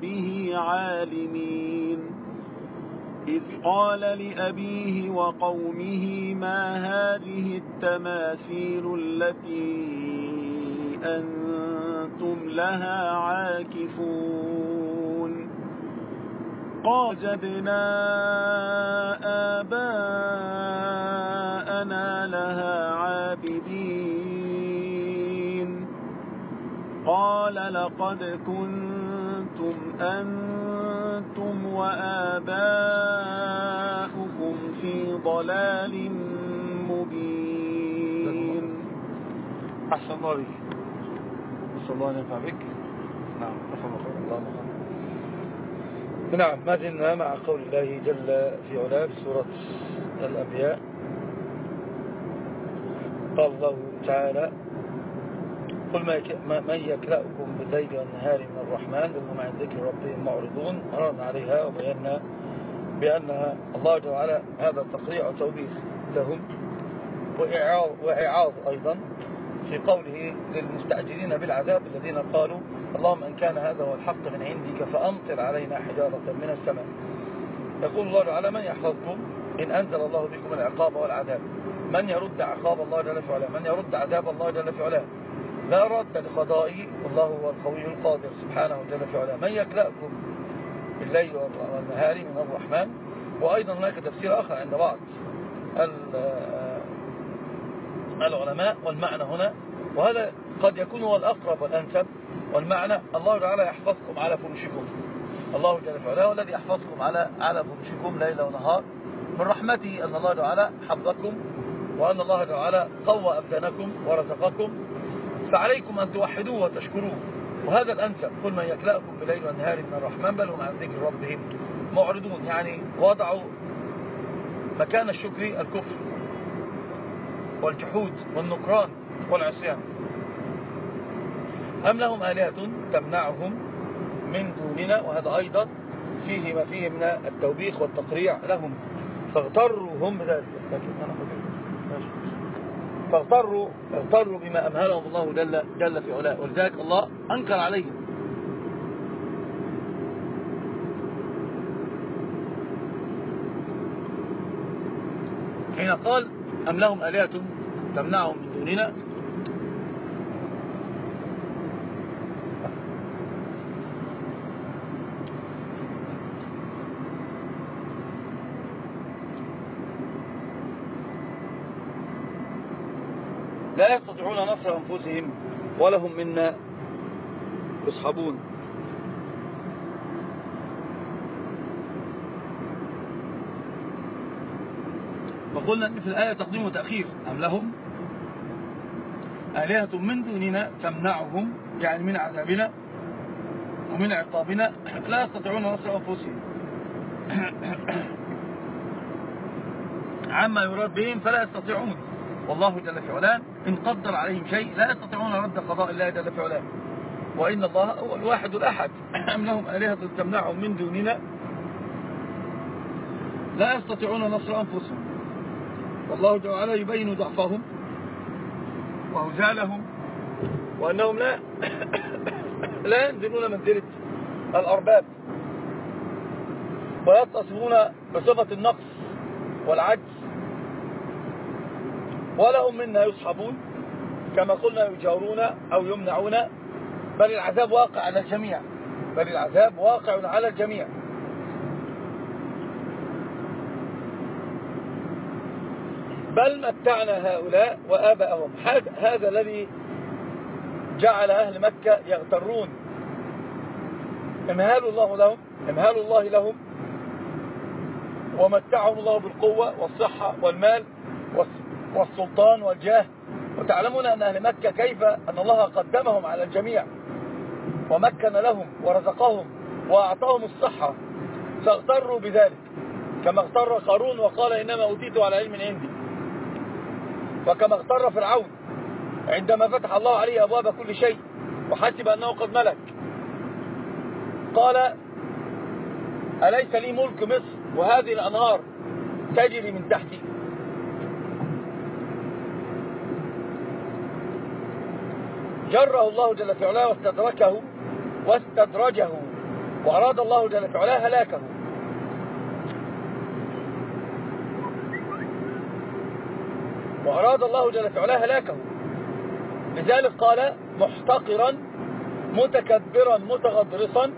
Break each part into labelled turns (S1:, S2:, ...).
S1: به عالمين إذ قال لأبيه وقومه ما هذه التماثيل التي أنتم لها عاكفون قاجدنا جدنا آباءنا لها عابدين قال لقد كنت أنتم وآباؤكم في ضلال مبين أحسن الله بك نسأل الله أن ينفع بك نعم أحسن الله نعم
S2: ما زلنا مع قول الله جل في علاه في سورة الأنبياء قال الله تعالى قل ما من يكلأكم بالليل والنهار من الرحمن وهم عن ذكر ربهم معرضون مررنا عليها وبينا بأن الله جل وعلا هذا تقريع وتوبيخ لهم وإعاظ, وإعاض أيضا في قوله للمستعجلين بالعذاب الذين قالوا اللهم إن كان هذا هو الحق من عندك فأمطر علينا حجارة من السماء يقول الله تعالى من يحفظكم إن أنزل الله بكم العقاب والعذاب من يرد عقاب الله جل فعلا من يرد عذاب الله جل فعلا لا رد لقضائه والله هو القوي القادر سبحانه وتعالى في علاه من يكلأكم بالليل والنهار من الرحمن وأيضا هناك تفسير آخر عند بعض العلماء والمعنى هنا وهذا قد يكون هو الأقرب والأنسب والمعنى الله تعالى يحفظكم على فرشكم الله جل وعلا الذي يحفظكم على على فرشكم ليل ونهار من رحمته أن الله تعالى حفظكم وأن الله تعالى قوى أبدانكم ورزقكم فعليكم أن توحدوه وتشكروه وهذا الأنسب قل من يكلأكم بالليل والنهار من الرحمن بل هم عن ذكر ربهم معرضون يعني وضعوا مكان الشكر الكفر والجحود والنكران والعصيان أم لهم آلهة تمنعهم من دوننا وهذا أيضا فيه ما فيه من التوبيخ والتقريع لهم فاغتروا هم بذلك فاغتروا اغتروا بما أمهلهم الله جل, جل في علاه ولذلك الله أنكر عليهم حين قال أم لهم آلهة تمنعهم من دوننا لا يستطيعون نصر أنفسهم ولهم منا يصحبون وقلنا أن في الآية تقديم وتأخير أم لهم آلهة من دوننا تمنعهم يعني من عذابنا ومن عقابنا لا يستطيعون نصر أنفسهم عما يراد بهم فلا يستطيعون والله جل في علان إن قدر عليهم شيء لا يستطيعون رد قضاء الله جل في علاه وإن الله هو الواحد الأحد أم لهم آلهة تمنعهم من دوننا لا يستطيعون نصر أنفسهم والله جل وعلا يبين ضعفهم وهزالهم وأنهم لا لا ينزلون منزلة الأرباب ويتصفون بصفة النقص والعجز ولهم منا يصحبون كما قلنا يجارون أو يمنعون بل العذاب واقع على الجميع بل العذاب واقع على الجميع بل متعنا هؤلاء وآباءهم هذا الذي جعل أهل مكة يغترون امهال الله لهم امهال الله لهم ومتعهم الله بالقوة والصحة والمال والسلطان والجاه وتعلمون أن أهل مكة كيف أن الله قدمهم على الجميع ومكن لهم ورزقهم وأعطاهم الصحة فاغتروا بذلك كما اغتر قارون وقال إنما أوتيت على علم عندي وكما اغتر فرعون عندما فتح الله عليه أبواب كل شيء وحسب أنه قد ملك قال أليس لي ملك مصر وهذه الأنهار تجري من تحتي جره الله جل في علاه واستدركه واستدرجه وأراد الله جل في علاه هلاكه وأراد الله جل في علاه هلاكه لذلك قال محتقرا متكبرا متغضرصا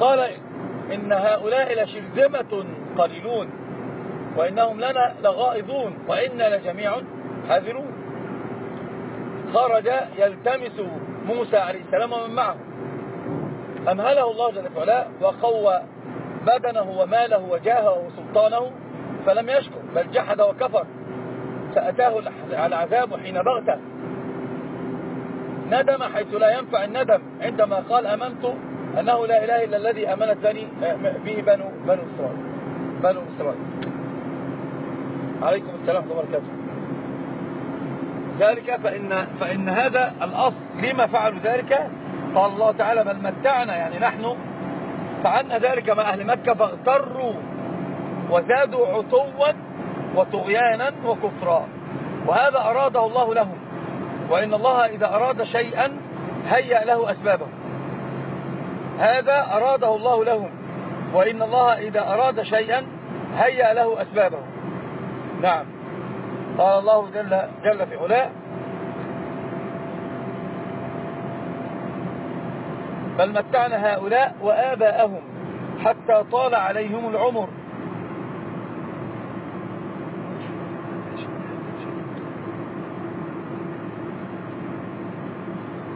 S2: قال إن هؤلاء لشرذمة قليلون وإنهم لنا لغائضون وإنا لجميع حذرون خرج يلتمس موسى عليه السلام ومن معه أمهله الله جل وعلا وقوى بدنه وماله وجاهه وسلطانه فلم يشكر بل جحد وكفر فأتاه العذاب حين بغته ندم حيث لا ينفع الندم عندما قال أمنت أنه لا إله إلا الذي أمنت بني به بنو, بنو إسرائيل بنو إسرائيل عليكم السلام ورحمة الله وبركاته ذلك فإن, فإن هذا الأصل لما فعلوا ذلك قال الله تعالى بل متعنا يعني نحن فعلنا ذلك مع أهل مكة فاغتروا وزادوا عطوا وطغيانا وكفرا وهذا أراده الله لهم وإن الله إذا أراد شيئا هيأ له أسبابه هذا أراده الله لهم وإن الله إذا أراد شيئا هيأ له أسبابه نعم قال الله جل, جل في علاء بل متعنا هؤلاء وآباءهم حتى طال عليهم العمر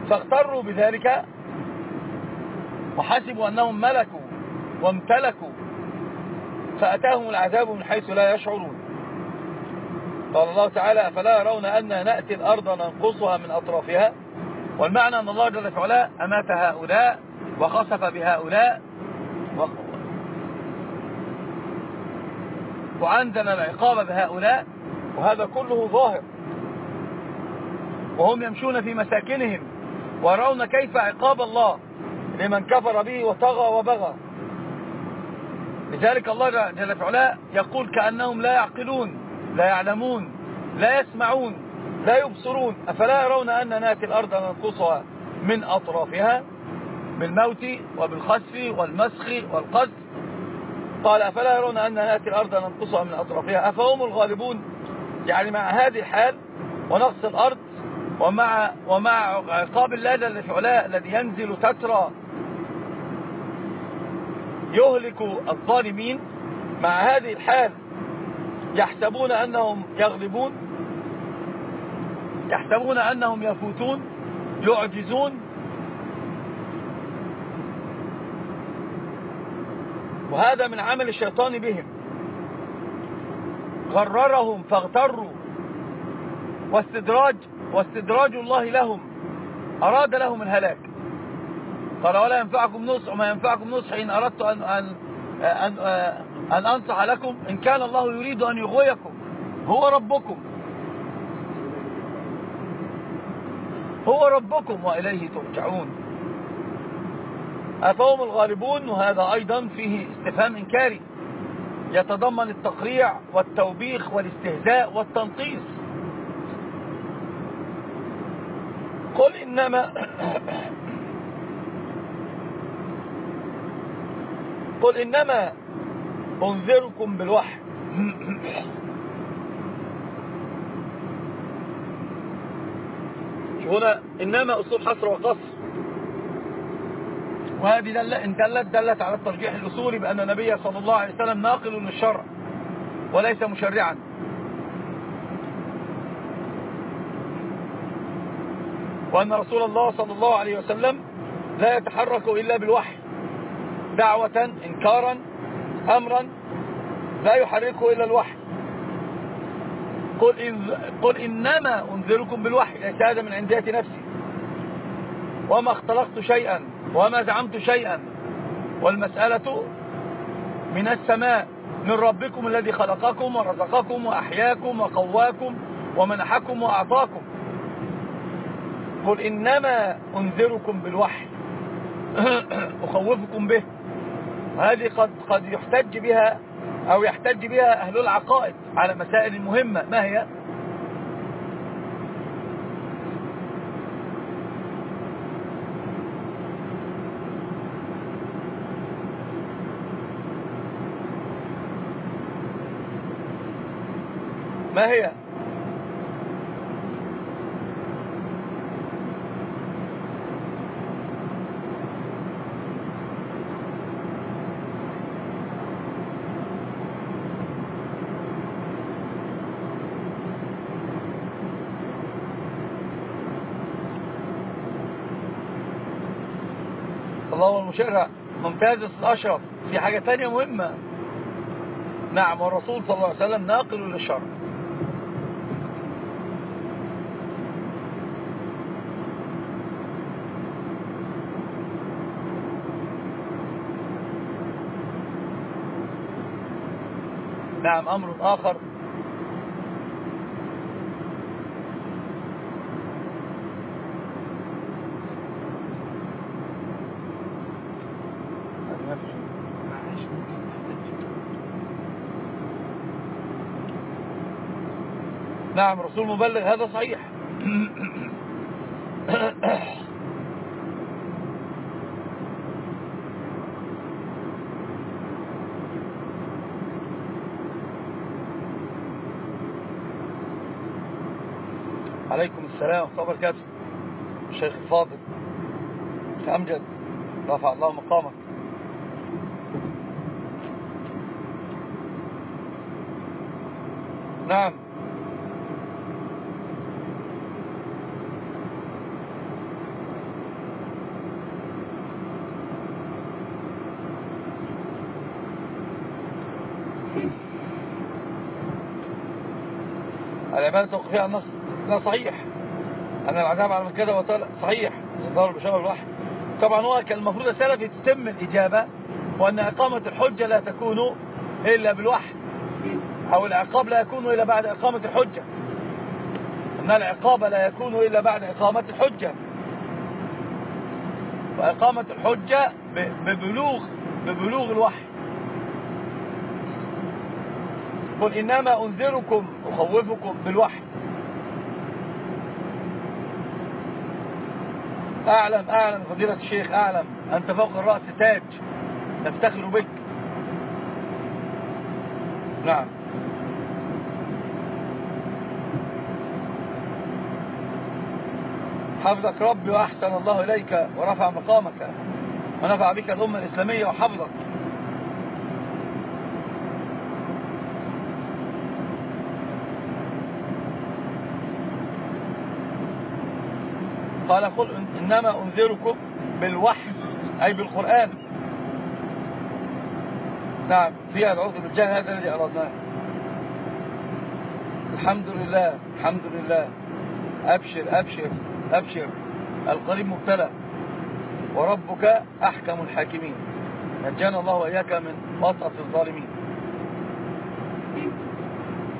S2: فاغتروا بذلك وحسبوا أنهم ملكوا وامتلكوا فأتاهم العذاب من حيث لا يشعرون قال الله تعالى فلا يرون أن نأتي الأرض ننقصها من أطرافها والمعنى أن الله جل وعلا أمات هؤلاء وخسف بهؤلاء وعندنا العقاب بهؤلاء وهذا كله ظاهر وهم يمشون في مساكنهم ويرون كيف عقاب الله لمن كفر به وطغى وبغى لذلك الله جل وعلا يقول كأنهم لا يعقلون لا يعلمون لا يسمعون لا يبصرون أفلا يرون أن ناتي الأرض ننقصها من أطرافها بالموت وبالخسف والمسخ والقذف قال أفلا يرون أن ناتي الأرض ننقصها من أطرافها أفهم الغالبون يعني مع هذه الحال ونقص الأرض ومع, ومع عقاب الله جل الذي ينزل تترى يهلك الظالمين مع هذه الحال يحسبون أنهم يغلبون يحسبون أنهم يفوتون يعجزون وهذا من عمل الشيطان بهم غررهم فاغتروا واستدراج واستدراج الله لهم أراد لهم الهلاك قال ولا ينفعكم نصح ما ينفعكم نصح إن أردت أن, أن, أن أن أنصح لكم إن كان الله يريد أن يغويكم هو ربكم هو ربكم وإليه ترجعون أفهم الغالبون وهذا أيضا فيه استفهام إنكاري يتضمن التقريع والتوبيخ والاستهزاء والتنقيص قل إنما قل إنما أنذركم بالوحي هنا إنما أسلوب حصر وقصر وهذه دل إن دلت دلت على الترجيح الأصولي بأن النبي صلى الله عليه وسلم ناقل للشرع وليس مشرعا وأن رسول الله صلى الله عليه وسلم لا يتحرك إلا بالوحي دعوة إنكارا أمرا لا يحركه إلا الوحي قل, إن قل إنما أنذركم بالوحي يعني ليس هذا من عندية نفسي وما اختلقت شيئا وما زعمت شيئا والمسألة من السماء من ربكم الذي خلقكم ورزقكم وأحياكم وقواكم ومنحكم وأعطاكم قل إنما أنذركم بالوحي أخوفكم به هذه قد, قد يحتج بها أو يحتج بها أهل العقائد على مسائل مهمة ما هي؟ ما هي؟ وينشرها ممتاز اشرف في حاجة تانية مهمة نعم والرسول صلى الله عليه وسلم ناقل للشرع نعم أمر آخر نعم رسول مبلغ هذا صحيح عليكم السلام خبر كاتب الشيخ الفاضل أمجد رفع الله مقامك نعم العبادة توقف فيها النص لا صحيح أن العذاب على من كذا وطلع صحيح انظروا البشارة الوحي طبعا هو كان المفروض السلفي تتم الإجابة وأن إقامة الحجة لا تكون إلا بالوحي أو العقاب لا يكون إلا بعد إقامة الحجة أن العقاب لا يكون إلا بعد إقامة الحجة وإقامة الحجة ببلوغ ببلوغ الوحي قل إنما أنذركم أخوفكم بالوحي أعلم أعلم فضيلة الشيخ أعلم أنت فوق الرأس تاج نفتخر بك نعم حفظك ربي وأحسن الله إليك ورفع مقامك ونفع بك الأمة الإسلامية وحفظك قال قل إنما أنذركم بالوحي أي بالقرآن نعم فيها العوض بالجهل هذا الذي أردناه الحمد لله الحمد لله أبشر أبشر أبشر القريب مبتلى وربك أحكم الحاكمين نجانا الله وإياك من وسط الظالمين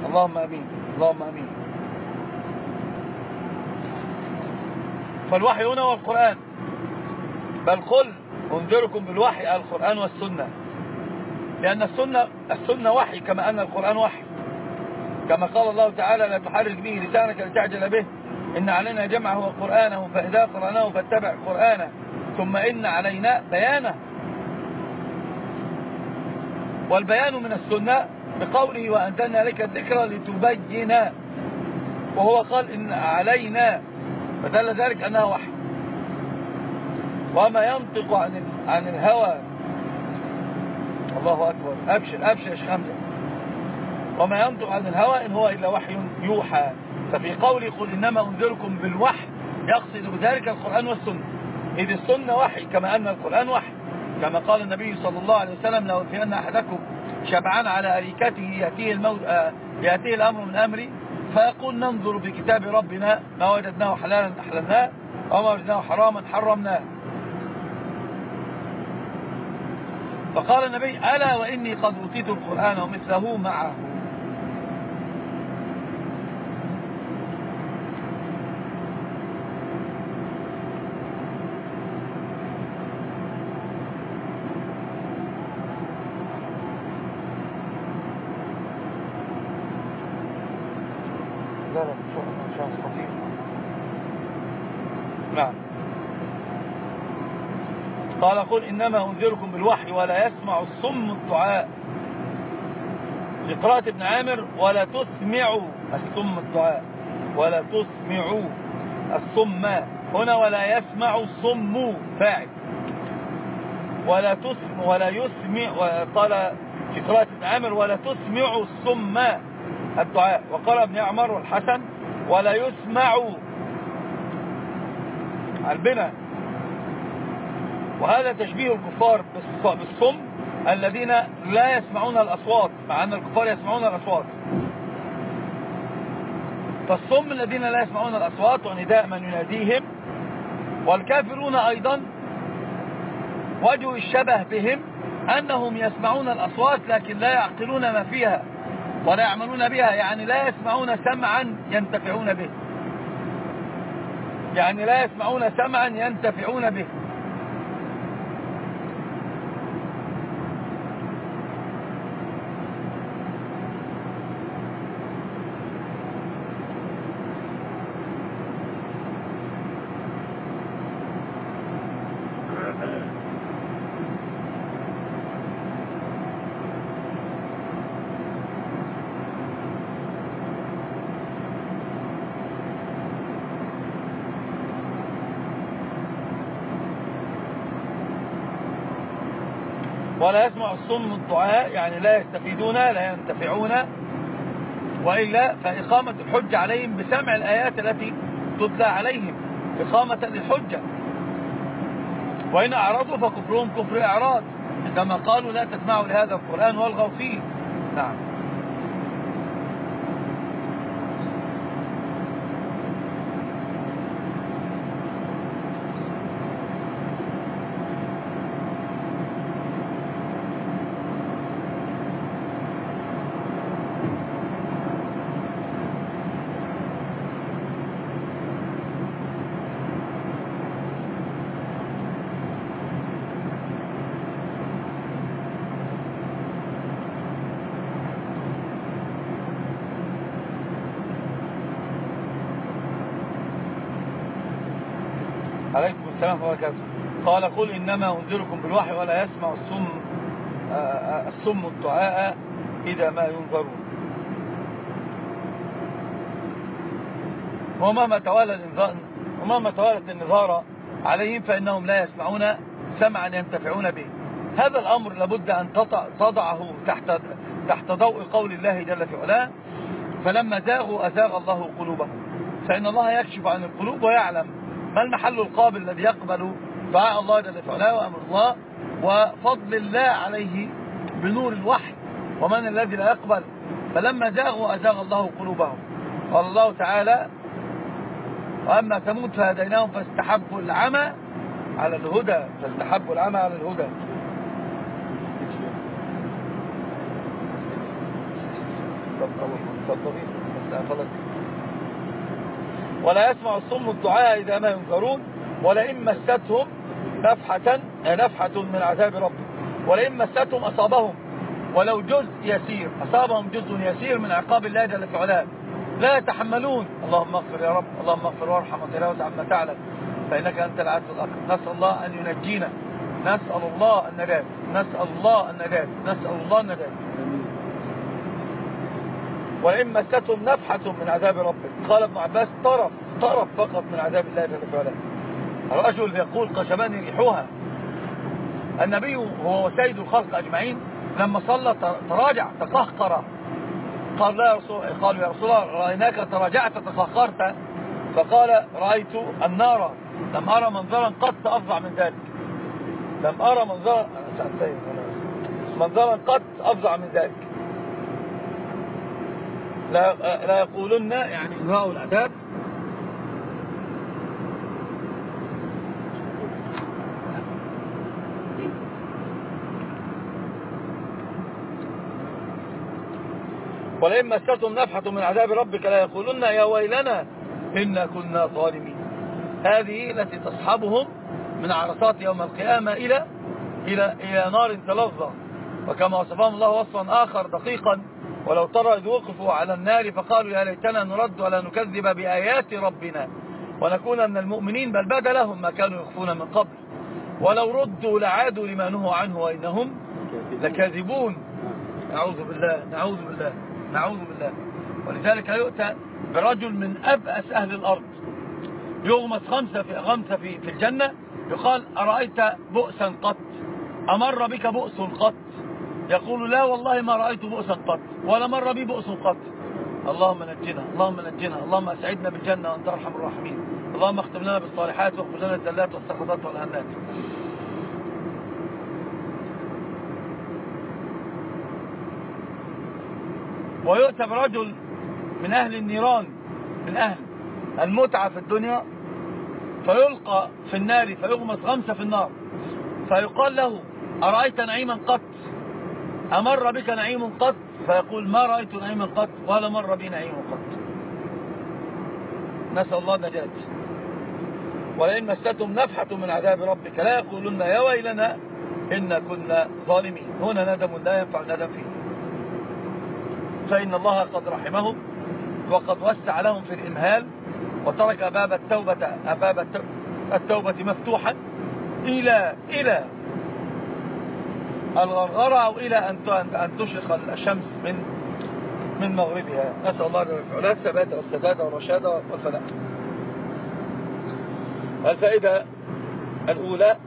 S2: اللهم أمين اللهم أمين فالوحي هنا هو القرآن بل قل أنذركم بالوحي القرآن والسنة لأن السنة, السنة وحي كما أن القرآن وحي كما قال الله تعالى لا تحرك به لسانك لتعجل به إن علينا جمعه وقرآنه فإذا قرأناه فاتبع قرآنه ثم إن علينا بيانه والبيان من السنة بقوله وأنزلنا لك الذكرى لتبين وهو قال إن علينا فدل ذلك أنها وحي وما ينطق عن عن الهوى الله أكبر أبشر أبشر يا شيخ حمزة وما ينطق عن الهوى إن هو إلا وحي يوحى ففي قولي قل إنما أنذركم بالوحي يقصد بذلك القرآن والسنة إذ السنة وحي كما أن القرآن وحي كما قال النبي صلى الله عليه وسلم لو في أن أحدكم شبعان على أريكته يأتيه, الموت آه، يأتيه الأمر من أمري فيقول ننظر في كتاب ربنا ما وجدناه حلالا أحللناه وما وجدناه حراما حرمناه فقال النبي ألا وإني قد أوتيت القرآن ومثله معه يقول إنما أنذركم بالوحي ولا يسمع الصم الدعاء لقراءة ابن عامر ولا تسمعوا الصم الدعاء ولا تسمعوا الصم هنا ولا يسمع الصم فاعل ولا تسمع ولا يسمع قال في قراءة ابن عامر ولا تسمع الصم الدعاء وقال ابن عمر والحسن ولا يسمع البنا وهذا تشبيه الكفار بالصم الذين لا يسمعون الأصوات مع أن الكفار يسمعون الأصوات فالصم الذين لا يسمعون الأصوات ونداء من يناديهم والكافرون أيضا وجه الشبه بهم أنهم يسمعون الأصوات لكن لا يعقلون ما فيها ولا يعملون بها يعني لا يسمعون سمعا ينتفعون به يعني لا يسمعون سمعا ينتفعون به ولا يسمع الصم الدعاء يعني لا يستفيدون لا ينتفعون وإلا فإقامة الحج عليهم بسمع الآيات التي تتلى عليهم إقامة للحجة وإن أعرضوا فكفرهم كفر إعراض عندما قالوا لا تسمعوا لهذا القرآن والغوا
S1: فيه نعم
S2: هو كذا قال قل إنما أنذركم بالوحي ولا يسمع الصم آه، آه، الصم الدعاء إذا ما ينذرون ومهما توالت ومهما توالت النظارة عليهم فإنهم لا يسمعون سمعا ينتفعون به هذا الأمر لابد أن تضعه تحت تحت ضوء قول الله جل في علاه فلما زاغوا أزاغ الله قلوبهم فإن الله يكشف عن القلوب ويعلم ما المحل القابل الذي يقبل دعاء الله جل فعلا وأمر الله وفضل الله عليه بنور الوحي ومن الذي لا يقبل فلما زاغوا أزاغ الله قلوبهم قال الله تعالى وأما ثمود فهديناهم فاستحبوا العمى على الهدى فاستحبوا العمى على الهدى طب طب ولا يسمع الصم الدعاء إذا ما ينكرون ولئن مستهم نفحة نفحة من عذاب ربهم ولئن مستهم أصابهم ولو جزء يسير أصابهم جزء يسير من عقاب الله جل في لا يتحملون اللهم اغفر يا رب اللهم اغفر وارحم وتلاوز عما تعلم فإنك أنت العز الأكبر نسأل الله أن ينجينا نسأل الله النجاة نسأل الله النجاة نسأل الله النجاة وإن مستهم نفحة من عذاب ربك قال ابن عباس طرف طرف فقط من عذاب الله جل وعلا الرجل يقول قشباني ريحها النبي هو سيد الخلق أجمعين لما صلى تراجع تقهقر قال لا يا رسول قالوا يا رسول الله رأيناك تراجعت تقهقرت فقال رأيت النار لم أرى منظرا قط أفظع من ذلك لم أرى منظرا منظرا قط أفظع من ذلك لا, لا يقولن يعني إلغاء الأداب ولئن مستهم نفحة من عذاب ربك لا يقولن يا ويلنا إنا كنا ظالمين هذه التي تصحبهم من عرصات يوم القيامة إلى, إلى, إلى نار تلظى وكما وصفهم الله وصفا آخر دقيقا ولو ترى إذ وقفوا على النار فقالوا يا ليتنا نرد ولا نكذب بآيات ربنا ونكون من المؤمنين بل بدا لهم ما كانوا يخفون من قبل ولو ردوا لعادوا لما نهوا عنه وإنهم لكاذبون نعوذ بالله نعوذ بالله نعوذ بالله ولذلك يؤتى برجل من أبأس أهل الأرض يغمس خمسة في, غمسة في الجنة يقال أرأيت بؤسا قط أمر بك بؤس قط يقول لا والله ما رأيت بؤسا قط ولا مر بي بؤس قط اللهم نجنا اللهم نجنا اللهم أسعدنا بالجنة وأنت أرحم الراحمين اللهم اختم لنا بالصالحات واغفر لنا الذلات والسخطات والهنات ويؤتى برجل من أهل النيران من أهل المتعة في الدنيا فيلقى في النار فيغمس غمسة في النار فيقال له أرأيت نعيما قط أمر بك نعيم قط فيقول ما رأيت نعيم قط ولا مر بي نعيم قط نسأل الله النجاة ولئن مستهم نفحة من عذاب ربك لا يقولن يا ويلنا إن كنا ظالمين هنا ندم لا ينفع ندم فيه فإن الله قد رحمهم وقد وسع لهم في الإمهال وترك باب التوبة, باب التوبة مفتوحا إلى, إلى الغرغرة أو إلى أن تشرق الشمس من من مغربها نسأل الله جل وعلا الثبات والسداد والرشاد والفلاح الفائدة الأولى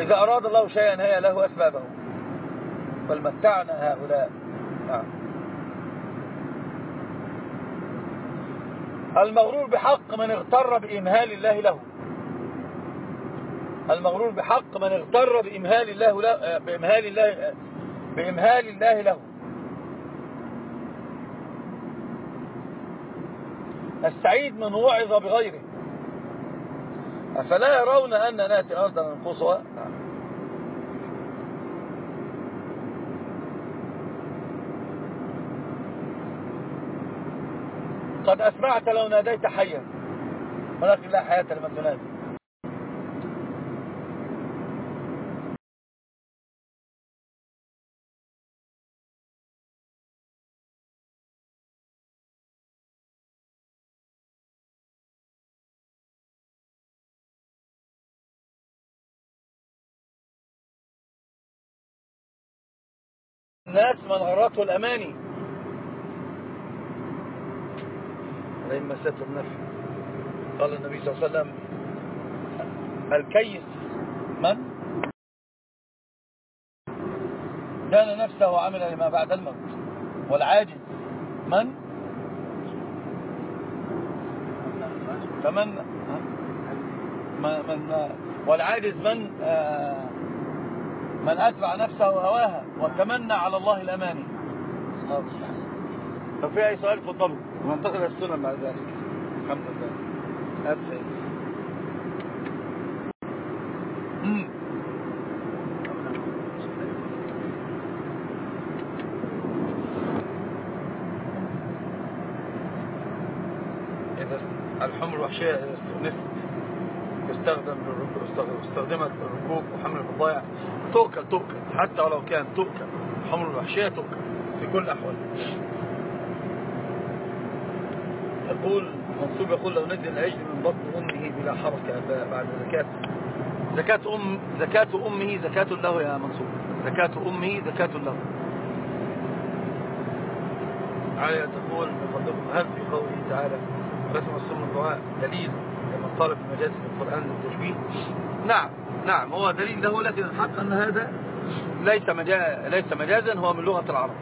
S2: إذا أراد الله شيئا هيا له أسبابه بل متعنا هؤلاء نعم المغرور بحق من اغتر بإمهال الله له المغرور بحق من اغتر بإمهال الله له آه، بإمهال الله آه، بإمهال الله له السعيد من وعظ بغيره أفلا يرون أن ناتي أرضا قصوى نعم. قد أسمعت لو ناديت حيا ولكن لا حياة لمن تنادي الناس من غرته الأماني فإما ستر نفي قال النبي صلى الله عليه وسلم الكيس من دان نفسه وعمل لما بعد الموت والعاجز من فمن من والعاجز من آه، من أتبع نفسه وهواها وتمنى على الله الأماني ففي في أي سؤال في الضبط وانتقل السنة بعد ذلك خمسة ذلك أبسعيد الحمر الوحشية إذا استؤنست يستخدم استخدمت للركوب وحمل البضائع تؤكل تؤكل حتى ولو كان تؤكل الحمر الوحشية تؤكل في كل أحوال يقول منصوب يقول لو نزل العجل من بطن أمه بلا حركة بعد زكاة زكاة, أم زكاة أمه زكاة له يا منصوب زكاة أمه زكاة له علي تقول هل في قوله تعالى رسم السم الدعاء دليل لمن طالب مجالس القرآن للتشبيه نعم نعم هو دليل له لكن الحق أن هذا ليس, ليس مجازا هو من لغة العرب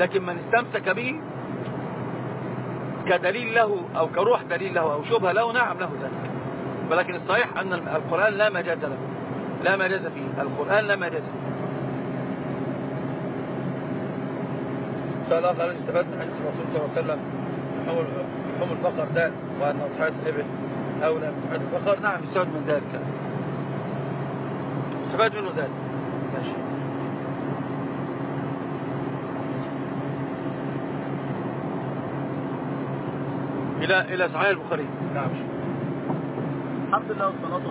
S2: لكن من استمسك به كدليل له أو كروح دليل له أو شبهة له نعم له ذلك ولكن الصحيح أن القرآن لا مجاز له لا مجاز فيه القرآن لا مجاز فيه سأل آخر استفدت من حديث الرسول صلى الله عليه وسلم لحوم البقر ده وأن أضحية الإبل أولى من البقر نعم يستفاد من ذلك يستفاد منه ذلك إلى إلى صحيح البخاري نعم الحمد لله والصلاة والسلام